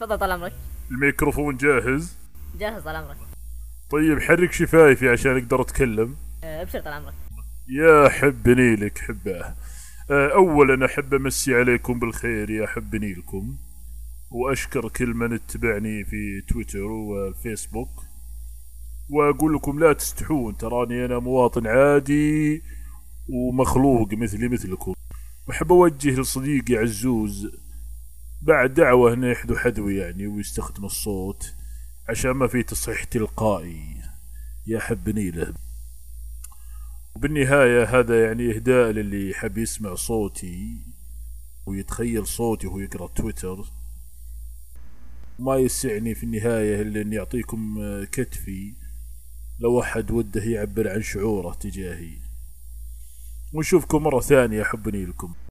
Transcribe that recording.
تفضل طال عمرك. الميكروفون جاهز؟ جاهز طال عمرك. طيب حرك شفايفي عشان أقدر أتكلم. آه، أبشر طال عمرك. يا حب نيلك حبة. آه، اولا أحب أمسي عليكم بالخير يا حب نيلكم وأشكر كل من اتبعني في تويتر وفيسبوك وأقول لكم لا تستحون تراني أنا مواطن عادي ومخلوق مثلي مثلكم. واحب أوجه لصديقي عزوز بعد دعوة انه يحذو حذوي يعني ويستخدم الصوت عشان ما في تصحيح تلقائي. يا حب نيله وبالنهاية هذا يعني إهداء للي يحب يسمع صوتي ويتخيل صوتي وهو يقرأ تويتر. ما يسعني في النهاية إلا أن يعطيكم كتفي. لو أحد وده يعبر عن شعوره تجاهي. ونشوفكم مرة ثانية حبني لكم.